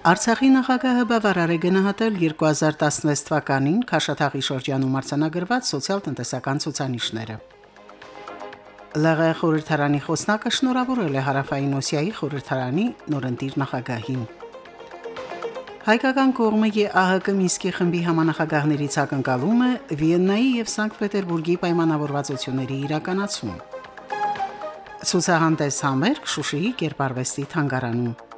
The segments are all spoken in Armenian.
Արցախի նախագահը բավարար է գնահատել 2016 թվականին Քաշաթաղի շրջանում արձանագրված սոցիալ-տնտեսական ցուցանիշները։ ԼՂ խորհրդարանի խոսնակը շնորհավորել է Հարավային Օսիայի խորհրդարանի նորընտիր նախագահին։ Հայկական կողմը ԵԱՀԿ Մինսկի խմբի համանախագահներից ակնկալում է Վիեննայի եւ Սանկտ Պետերբուրգի պայմանավորվածությունների իրականացում։ Ցուցահանդես համերգ Շուշիի Կերպարվեստի թանգարանում։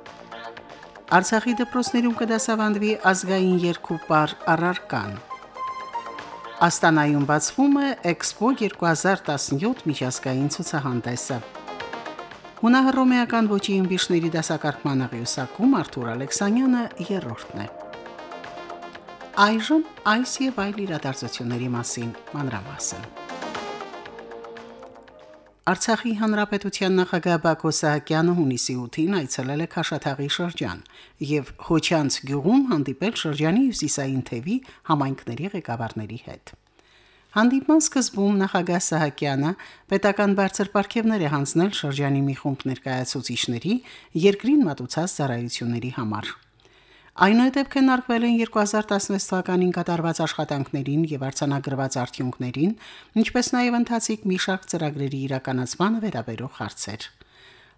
Արցախի դպրոցներում կդասավանդվի ազգային երկու պար առարկան։ Աստանայում բացվում է Expo 2017 միջազգային ցուցահանդեսը։ Հունահռոմեական ոչի ըմբիշների դասակարգման աղյուսակում Արթուր Ալեքսանյանը երրորդն է։ Այժմ այս եւ այլ իրադարձությունների մասին մանրամասն։ Արցախի հանրապետության նախագահ Բակո Սահակյանը հունիսի 8-ին այցելել է Քաշաթաղի շրջան եւ Հոչյանց գյուղում հանդիպել շրջանի հյուսիսային թևի համայնքների ղեկավարների հետ։ Հանդիպման սկզբում նախագահ Սահակյանը պետական բարձր պարգևներ է հանձնել շրջանի մի խումբ ներկայացուցիչների երկրին մատուցած ծառայությունների համար։ Այնուհետև քննարկվել են 2016 թվականին կատարված աշխատանքներին եւ արձանագրված արդյունքներին, ինչպես նաեւ ընթացիկ մի շարք ծրագրերի իրականացմանը վերաբերող հարցեր։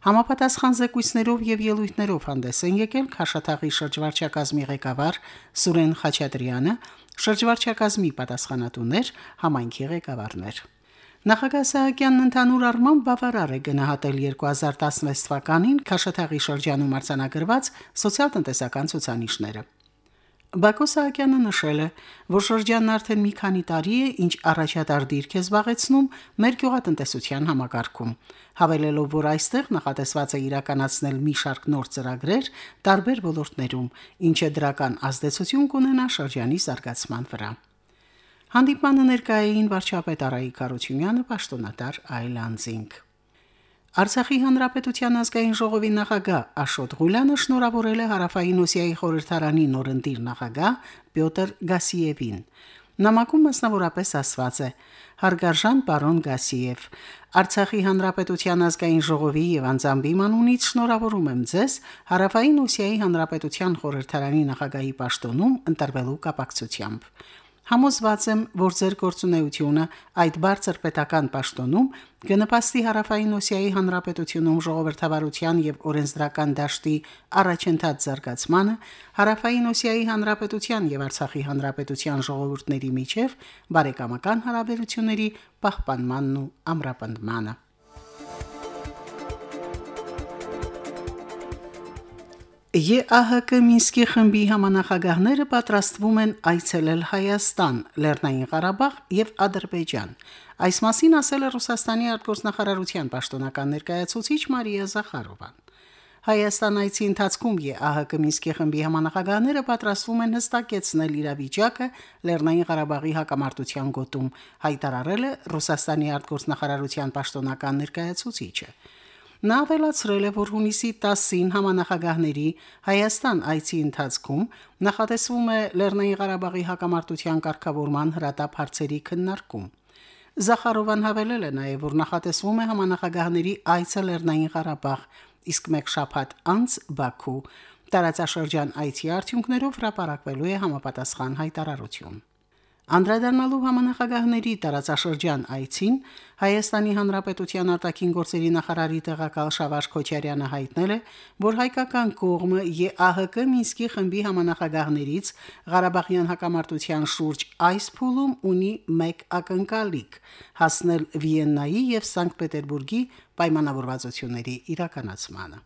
Համապատասխան զեկույցներով եւ ելույթներով հանդես են եկել Խաշաթաղի շրջվարչակազմի ղեկավար Սուրեն Խաչատրյանը, շրջվարչակազմի պատասխանատուներ, համայնքի ղեկավարներ։ Նախագահ Սահակյանն ընդհանուր առմամբ բավարար է գնահատել 2016 թվականին Քաշաթաղի շրջանում արձանագրված սոցիալ-տնտեսական ցուցանիշները։ Բակո Սահակյանը նշել է, որ շրջանն արդեն մի քանի տարի է, ինչ առաջատար դիրք է զբաղեցնում մեր գյուղատնտեսության համակարգում, հավելելով, որ այստեղ նախատեսված է իրականացնել մի շարք նոր ծրագրեր տարբեր ոլորտներում, ինչը դրական ազդեցություն կունենա շրջանի զարգացման վրա։ Հանդիպմանը ներկայային վարչապետ Արայիկ Արությունյանը, պաշտոնատար Այլանդզինգ։ Արցախի հանրապետության ազգային ժողովի նախագահ Աշոտ Ղուլյանը շնորհավորել է Հարավային Օսիայի խորհրդարանի նորընտիր նախագահ Պյոտր Գասիևին։ Նամակում մասնավորապես ասված է. Հարգարժան պարոն Գասիև, Արցախի հանրապետության ազգային ժողովի եւ անձամբի մանունից շնորհավորում եմ ձեզ Հարավային Օսիայի հանրապետության խորհրդարանի նախագահի պաշտոնում ընտրվելու կապակցությամբ։ Համոզված եմ, որ ձեր գործունեությունը այդ բարձր պետական պաշտոնում կնպաստի Հարավային Օսիայի Հանրապետությունում ժողովրդավարության եւ օրենսդրական դաշտի առաջընթաց զարգացմանը, Հարավային Օսիայի Հանրապետության եւ Արցախի Հանրապետության ժողովուրդների միջև բարեկամական հարաբերությունների պահպանմանն ու ամրապնդմանը։ ԵԱՀԿ Մինսկի խմբի համանախագահները պատրաստվում են այցելել Հայաստան, Լեռնային Ղարաբաղ եւ Ադրբեջան։ Այս մասին ասել է Ռուսաստանի արտգործնախարարության պաշտոնական ներկայացուցիչ Մարիա Զախարովան։ Հայաստան այցի ընթացքում ԵԱՀԿ Մինսկի խմբի համանախագահները պատրաստվում են հստակեցնել իրավիճակը Լեռնային Ղարաբաղի հակամարտության գոտում, հայտարարել է Ռուսաստանի արտգործնախարարության պաշտոնական ներկայացուցիչը։ Նա ավելացրել է, որ հունիսի 10-ին համանախագահների Հայաստան այցի ընթացքում նախատեսվում է Լեռնային Ղարաբաղի հակամարտության կարգավորման հրատապ հարցերի քննարկում։ Զախարովան հավելել է նաև, որ նախատեսվում է համանախագահների այցը Լեռնային Ղարաբաղ, իսկ մեկ շաբաթ անց Բաքու։ Տարածաշրջան այցի արդյունքներով հրապարակվելու է համապատասխան հայտարարություն։ Անդրադառնալով համանախագահների տարածաշրջան այցին Հայաստանի Հանրապետության արտաքին գործերի նախարարի տեղակալ Շավարժ Քոչարյանը հայտնել է, որ հայկական կողմը ԵԱՀԿ Մինսկի խմբի համանախագահներից Ղարաբաղյան հակամարտության շուրջ այս փուլում ունի մեկ ակնկալիք՝ հասնել Վիեննայի եւ Սանկտ Պետերբուրգի պայմանավորվածությունների իրականացմանը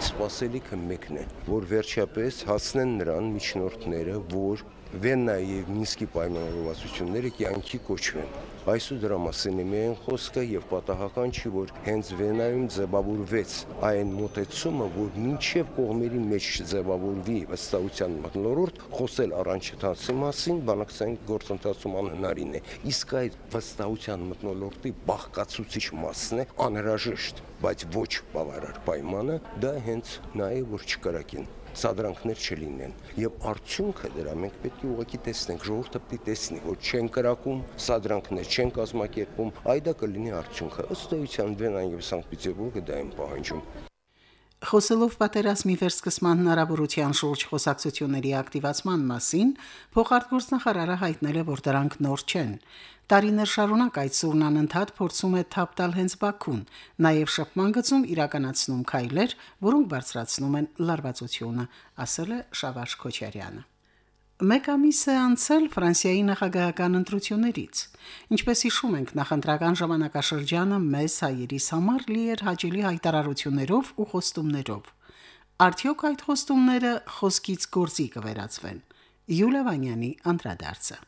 սպասելիքը մեկն է, որ վերջապես հասնեն նրան միջնորդները, որ Վեննայի եւ Մինսկի պայմանավորվածությունները կյանքի կոչվեն։ Այսու դրա մասին է միայն խոսքը եւ պատահական չի, որ հենց Վենայում ձևավորվեց այն մոտեցումը, որ մինչև կողմերի մեջ ձևավորվի վստահության մտնոլորտ, խոսել առանջթացի մասին բանակցային գործընթացում անհնարին է։ Իսկ այդ վստահության մտնոլորտի բաղկացուցիչ մասն է անհրաժեշտ, բայց ոչ բավարար պայմանը դա հենց նա է, որ չկրակին սադրանքներ չլինեն եւ արդյունքը դրա մենք պետք է ուղղակի տեսնենք ժողովուրդը պետք է տեսնի որ չեն կրակում սադրանքներ չեն կազմակերպում այդա կլինի արդյունքը ըստ էության Վենան եւ Սանկտ Պետերբուրգը դա են պահանջում Խոսելով պատերազմի վերսկսման հնարավորության շուրջ խոսակցությունների ակտիվացման մասին, փոխարտգործնախարարը հայտնել է, որ դրանք նոր չեն։ Տարիներ շարունակ այդ սուրն անընդհատ փորձում է թափ տալ հենց Բաքուն, նաև շփման գծում իրականացնում քայլեր, որոնք բարձրացնում են լարվածությունը, ասել է Շավարժ Քոչարյանը։ Մեկ ամիս է անցել Ֆրանսիայի նախագահական ընտրություններից։ Ինչպես հիշում ենք, նախընտրական ժամանակաշրջանը մեզ հայերիս համար լի էր հաճելի հայտարարություններով ու խոստումներով։ Արդյոք այդ խոստումները խոսքից գործի կվերածվեն։ Յուլիա Վանյանի անդրադարձը։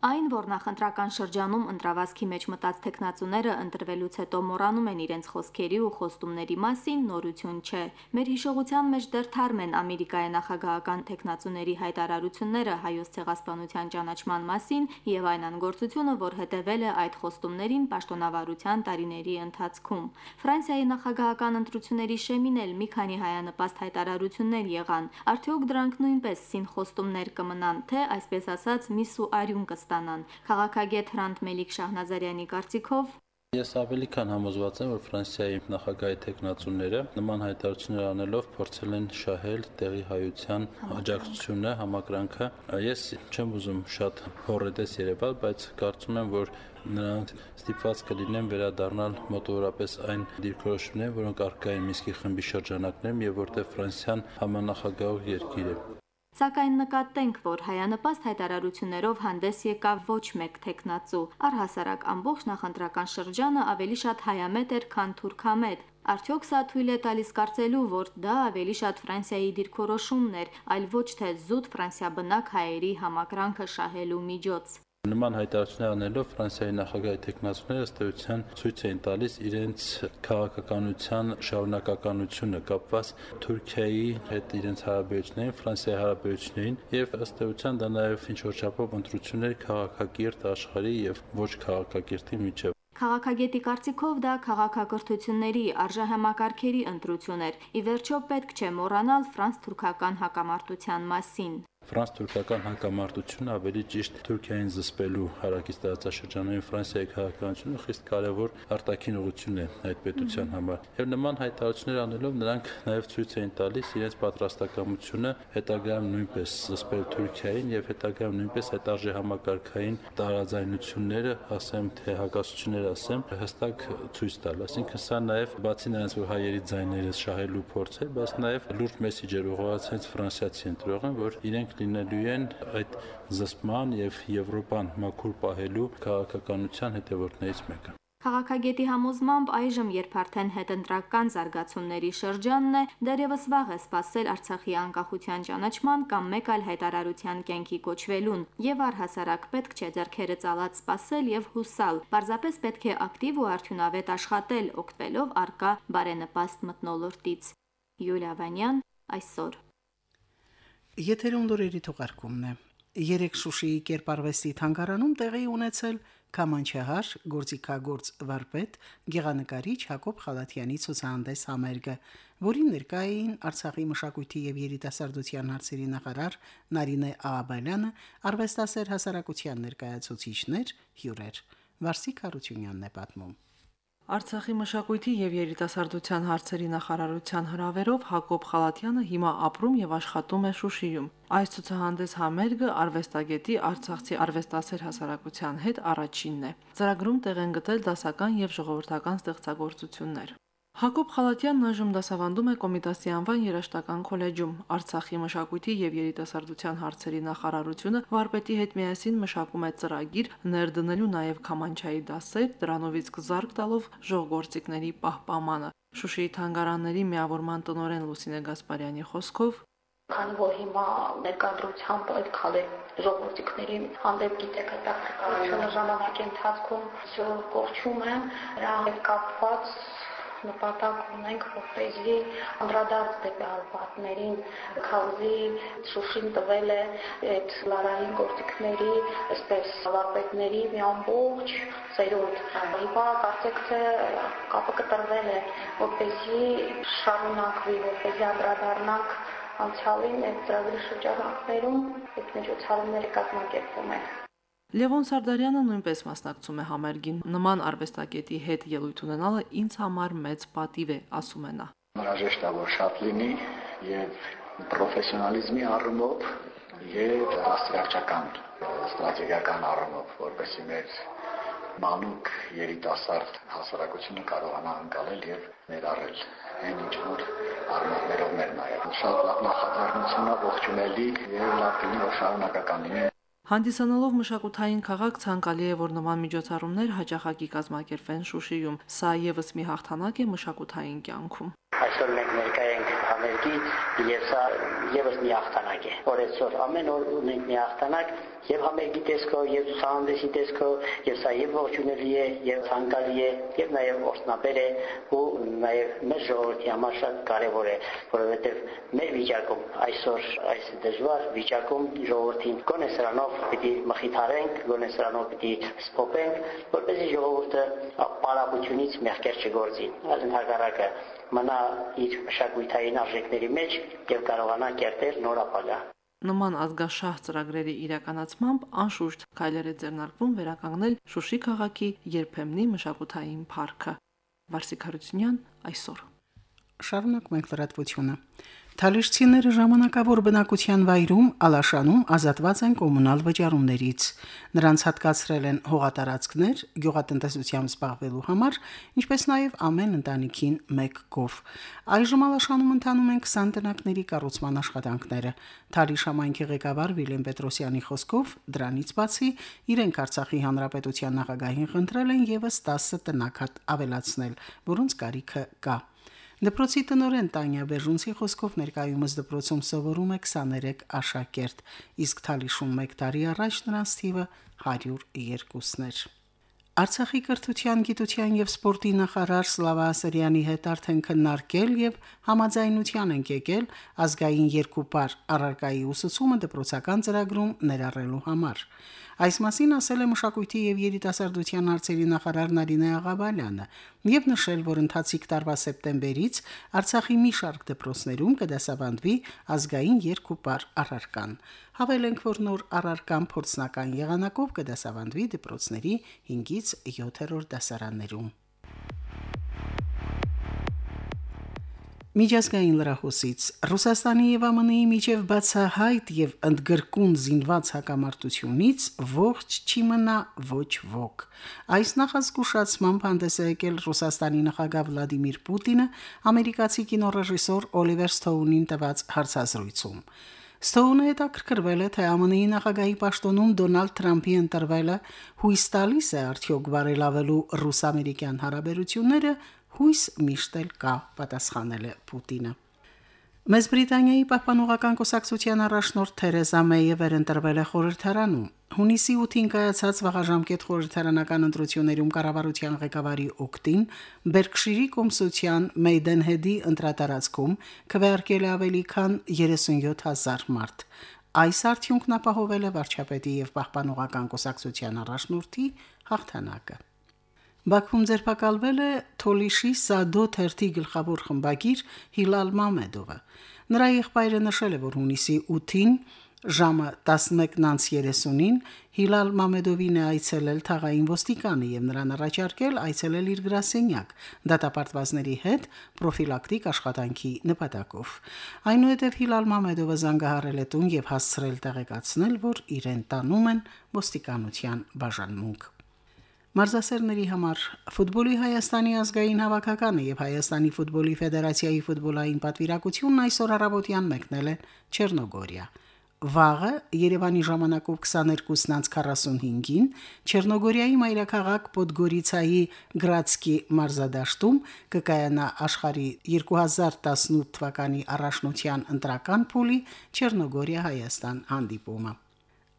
Այն, որ նախընտրական շրջանում ընտրավազքի մեջ մտած տեխնացուները ընտրվելուց հետո մոռանում են իրենց խոսքերի ու խոստումների մասին, նորություն չէ։ Մեր հիշողության մեջ դեռ թարմ են Ամերիկայի նախագահական տեխնացուների հայտարարությունները հայոց ցեղասպանության ճանաչման մասին եւ այն անգործությունը, որ հետևել է այդ խոստումներին պաշտոնավարության տարիների ընթացքում։ Ֆրանսիայի նախագահական ընտրությունների շեմին էլ մի քանի հայանպաստ հայտարարություններ եղան։ Արդյոք դրանք նույնպես սին խոստումներ կմնան, թե այսպես ասած միս ու արյուն կստանան ստանան։ Քաղաքագետ Հրանտ Մելիք Շահնազարյանի կարծիքով Ես ավելի քան համոզված եմ, որ Ֆրանսիայի նախագահի տեխնացուները նման հայտարարություններ անելով փորձել են շահել տեղի հայության աջակցությունը, համակրանքը։ Ես չեմ ուզում շատ հորետես երևալ, բայց կարծում եմ, որ նրանք ստիպված կլինեն վերադառնալ մոտավորապես այն դիրքորոշումներին, որոնք արկա են Միսկի խմբի շրջանակներում եւ որտեղ Ֆրանսիան համանախագահող երկիր է։ Սակայն նկատենք, որ հայանպաստ հայտարարություններով հանդես եկավ ոչ մեկ տեխնացու։ Առհասարակ ամբողջ նախընտրական շրջանը ավելի շատ հայամետ էր, քան թուրքամետ։ Արդյոք սա թույլ է տալիս կարծելու, որ դա ավելի շատ Ֆրանսիայի դիրքորոշումն էր, այլ ոչ թե զուտ ֆրանսիաբնակ հայերի համակրանքը շահելու միջոց։ Նման հայտարարություններ անելով Ֆրանսիայի նախագահի տեխնացուները ըստ էության ցույց էին տալիս իրենց քաղաքականության շարունակականությունը կապված Թուրքիայի հետ իրենց հարաբերություններին, Ֆրանսիայի հարաբերություններին եւ ըստ էության դա նաեւ ինչ որ չափով ընտրություններ քաղաքակիրթ աշխարհի եւ ոչ քաղաքակիրթի միջև Քաղաքագետի կարծիքով դա քաղաքակրթությունների արժեհամակարգերի ընտրություն էր։ Ի վերջո պետք չէ մոռանալ ֆրանս-թուրքական հակամարտության մասին։ Ֆրանս-թուրքական հակամարտությունը ավելի ճիշտ Թուրքիային զսպելու հարակից տարածաշրջանային Ֆրանսիայի քաղաքականությունը խիստ կարևոր արտաքին ուղղություն է այդ պետության համար։ Եվ նման հայտարարություններ անելով նրանք նաև ցույց էին տալիս իրենց պատրաստակամությունը հետագայում նույնպես զսպել Թուրքիային եւ հետագայում նույնպես այդ արժե համակարգային տարաձայնությունները, ասեմ թե հակասություններ ասեմ, հստակ ցույց տալ։ Այսինքն սա նաև բացի նրանց որ հայերի ձայները շահելու փորձ է, բայց նաև լուրջ մեսիջեր ուղղված հենց ֆրանսիացի ընտրողին, որ իրենք լինելու են այդ զսպման եւ Եվրոպան մաքուր պահելու քաղաքականության հետևորդներից մեկը։ Քաղաքագետի համոզմամբ այժմ, երբ արդեն հետընտրական զարգացումների շրջանն է, դերևս վաղ է սпасել Արցախի անկախության ճանաչման կամ մեկ այլ հայտարարության կենքի կոչվելուն, եւ առհասարակ պետք չէ ձեռքերը ցալած սпасել եւ հուսալ։ Պարզապես պետք է ակտիվ ու արդյունավետ աշխատել, օգտվելով արկա բարենպաստ մտնոլորտից։ Յուլիա Վանյան այսօր Եթերում լուրերի թողարկումն է։ Երեք Շուշիի կերպարվեստի թանգարանում տեղի ունեցել Կամանչահար գործիքագործ վարպետ գեղանկարիչ Հակոբ Խալաթյանի ցուցահանդես համերգը, որին ներկա էին Արցախի մշակույթի եւ երիտասարդության հարցերի նախարար Նարինե Աղաբալյանը, արվեստասեր հասարակության ներկայացուցիչներ, հյուրեր։ Վարսիկ Հարությունյանն է պատմում։ Արցախի մշակույթի եւ երիտասարդության հարցերի նախարարության հրավերով Հակոբ Խալատյանը հիմա ապրում եւ աշխատում է Շուշիում։ Այս ցուցահանդես համերգը արվեստագետի Արցախցի արվեստասեր հասարակության հետ առաջինն է։ Ծրագրում տեղ են գտել դասական եւ ժողովրդական ստեղծագործություններ։ Հակոբ Խալատյանն այժմ դասավանդում է Կոմիտասի անվան երաշտական քոլեջում։ Արցախի մշակույթի եւ երիտասարդության հարցերի նախարարությունը վարպետի հետ միասին մշակում է ծրագիր ներդնելու նաեւ Քամանչայի դասեր, դրանովից կզարգ տալով ժողգործիկների պահպամանը։ Շուշիի թանգարանների միավորման տնօրեն Լուսինե Գասպարյանի խոսքով. Քանի որ հիմա ներկայությամբ այդ քալե ժողովրդիկների հանդեպ գիտեք հետաքրքրությունը ժամանակի ընթացքում կողչում է դրա հետ կապված նպատակ ունենք, որպեսզի անդրադարձ դեպի արբատներին քավզի շուշին տվել է այդ լարային գործիքների, այսպես վարպետների մի ամբողջ ծերունդ։ Հիմա կարծեք թե կապը կտրվել է, որպեսզի շարունակվի, որպեսզի անդրադառնանք անցյալին այդ ծրագրի շրջանակներում այդ միջոցառումները կազմակերպվում են։ Լևոն Սարդարյանը նույնպես մասնակցում է համերգին։ Նման արվեստագետի հետ ելույթ ունենալը ինձ համար մեծ պատիվ է, ասում է նա։ Հրաժեշտ է որ շատ լինի եւ պրոֆեսիոնալիզմի առումով եւ աստիճանական ստրատեգիական առումով, որպեսզի մեր մանուկ երիտասարդ հասարակությունը կարողանա անցնել եւ ներառել այն ինչ որ առումներով մեր նաեւ շատ լավ նախաձեռնություն է ողջունելի եւ լավ լինի որ շարունակական լինի Հանդիսանալով մշակութային քաղաք ցանկալի է, որ նման միջոցառումներ հաջախակի կազմակերպվեն Շուշիում։ Սա եւս մի հաղթանակ է մշակութային կյանքում այսօր մենք ներկայ ենք համերգի եւ սա եւս մի հաղթանակ է այսօր ամեն օր ունենք մի հաղթանակ եւ համերգի տեսքով եւ ցուցահանդեսի տեսքով եւ սա եւ ողջունելի է եւ ցանկալի է եւ նաեւ օրհնաբեր է ու նաեւ մեր ժողովրդի համար շատ կարեւոր է որովհետեւ մեր վիճակում այսօր այս դժվար վիճակում ժողովրդին գոնե սրանով պիտի մխիթարենք գոնե սրանով պիտի սփոփենք որպեսզի ժողովուրդը պարապությունից մեղքեր չգործի այլ ընդհակառակը մնա իր մշակույթային արժեքների մեջ եւ կարողանա կերտել նոր ապագա։ Նման ազգաշահ ծրագրերի իրականացմամբ անշուշտ քայլեր է ձեռնարկվում վերականգնել Շուշի քաղաքի երբեմնի մշակութային парքը։ Վարսիկ Հարությունյան այսօր։ Շարունակում ենք լրատվությունը։ Թալիշցիները ժամանակավոր բնակության վայրում Ալաշանում ազատված են կոմունալ վճարումներից։ Նրանց հատկացրել են հողատարածքներ գյուղատնտեսությամբ զբաղվելու համար, ինչպես նաև ամեն ընտանիքին 1 գով։ Այժմ Ալաշանում ընթանում են 20 տնակների կառուցման աշխատանքները։ Թալիշ համայնքի ղեկավար Վիլեն Պետրոսյանի խոսքով դրանից բացի իրենք Արցախի հանրապետության նախագահին խնդրել են եւս 10 տնակ ավելացնել, որոնց կարիքը կա։ Դպրոցի տնօրեն Տանյա Բերժունցի խոսքով ներկայումս դպրոցում սովորում է 23 աշակերտ, իսկ Թալիշում 1 տարի առաջ նրանց թիվը 102-ներ։ Արցախի կրթության, գիտության եւ սպորտի նախարար Սլավա Ասարյանի հետ արդեն քննարկել եւ համաձայնության են եկել ազգային երկու պար առարկայի ուսուցումը դպրոցական ծրագրում ներառելու համար։ Այս մասին ասել է մշակույթի եւ երիտասարդության հարցերի նախարար Նարինե Աղաբալյանը եւ նշել, որ ընթացիկ տարվա սեպտեմբերից Արցախի մի շարք դպրոցներում կդասավանդվի ազգային երկու պար առարկան։ Հավելենք, որ նոր առարկան փորձնական եղանակով կդասավանդվի դպրոցների 5-ից 7-րդ դասարաններում։ Միջազգային լրահոսից Ռուսաստանի եւ ԱՄՆ-ի միջև բացահայտ եւ ընդգրկուն զինված հակամարտությունից ողջ չի մնա ոչ ոք։ Այս նախազգուշացմամբ հանդես է եկել Ռուսաստանի նախագահ Վլադիմիր Պուտինը ամերիկացի կինոռեժիսոր Օլիվեր Սթոունին տված հարցազրույցում։ Ստոունը հետաքրքրվել է, թե ԱՄՆ-ի նախագահի պաշտոնում Դոնալդ Թրամփի ընտրվելը հույս տալիս է արդյոք բարելավելու ռուս-ամերիկյան հարաբերությունները հույս միշտ էլ կա, պատասխանել է Պուտինը։ Մեծ Բրիտանիայի պահպանողական կուսակցության առաջնորդ Թերեզա Մեյը վերընտրվել է խորհրդարանում։ Հունիսի 8-ին կայացած վաղաժամկետ խորհրդարանական ընտրություններում կառավարության ղեկավարի օկտին Բերքշիրի կոմսության Մեյդենհեդի ընտրատարածքում քվեարկել ավելի քան 37000 մարդ։ Այս արդյունքն ապահովել է վարչապետի եւ պահպանողական կուսակցության առաջնորդի հաղթանակը։ Բաքվում ձերբակալվել է Թոլիշի Սադո թերթի գլխավոր խմբագիր Հիլալ Մամեդովը։ Նրա եղբայրը նշել է, որ հունիսի 8-ին ժամը 11:30-ին Հիլալ Մամեդովին է այցելել թաղային ոստիկանը եւ նրան առաջարկել այցելել իր գրասենյակ դատապարտվածների հետ պրոֆիլակտիկ աշխատանքի նպատակով։ Այնուհետև Հիլալ Մամեդովը զանգահարել է տուն եւ հասցրել տեղեկացնել, որ իրեն տանում են ոստիկանության բաժանմունք։ Մարզասերների համար. Ֆուտբոլի Հայաստանի ազգային հավաքականը եւ Հայաստանի ֆուտբոլի ֆեդերացիայի ֆուտբոլային պատվիրակությունն այսօր առավոտյան մեկնել է Չեռնոգորիա։ Վաղը Երևանի ժամանակով 22:45-ին Չեռնոգորիայի մայրաքաղաք Պոդգորիցայի Գրացկի մարզադաշտում կկայանա աշխարհի 2018 թվականի առաջնության ընտրական փուլի Չեռնոգորիա-Հայաստան հանդիպումը։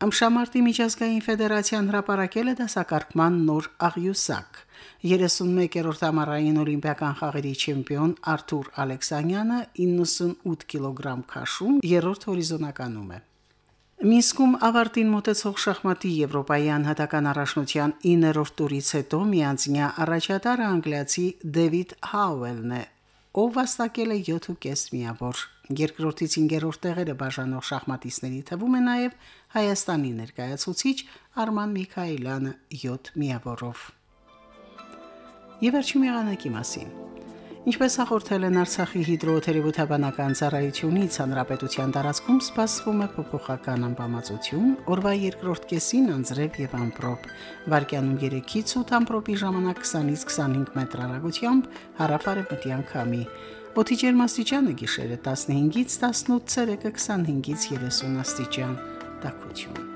Ամշամարտի միջազգային ֆեդերացիան հրապարակել է դասակարգման նոր աղյուսակ։ 31-րդ ամառային օլիմպիական խաղերի չեմպիոն Արթուր Ալեքսանյանը 98 կիլոգրամ քաշում երրորդ հորիզոնականում է։ Մինսկում ավարտին մոտեցող շախմատի Եվրոպայի անհատական առաջնության 9-րդ տուրից հետո միանձնյա առաջատարը անգլիացի Դեվիդ Հաուելն է, ով վաստակել է 7.5 միավոր։ Երկրորդից 5-րդ տեղերը բաժանող շախմատիստների թվում է նաև Հայաստանի ներկայացուցիչ Արման Միքայելյանը 7 միավորով։ Եվ վերջին եղանակի մասին։ Ինչպես հաղորդել են Արցախի հիդրոթերապևտաբանական ծառայությունից, հանրապետության տարածքում սպասվում է փոփոխական ամպամածություն, օրվա երկրորդ կեսին անձրև եւ ամպրոպ, վարկյանում 3-ից 8 ամպրոպի ժամանակ 20-ից 25 մետր հեռագությամբ հարավարևմտյան քամի։ Օդի ջերմաստիճանը գիշերը 15-ից 18, ցերեկը 25-ից 30 աստիճան։ Տակություն։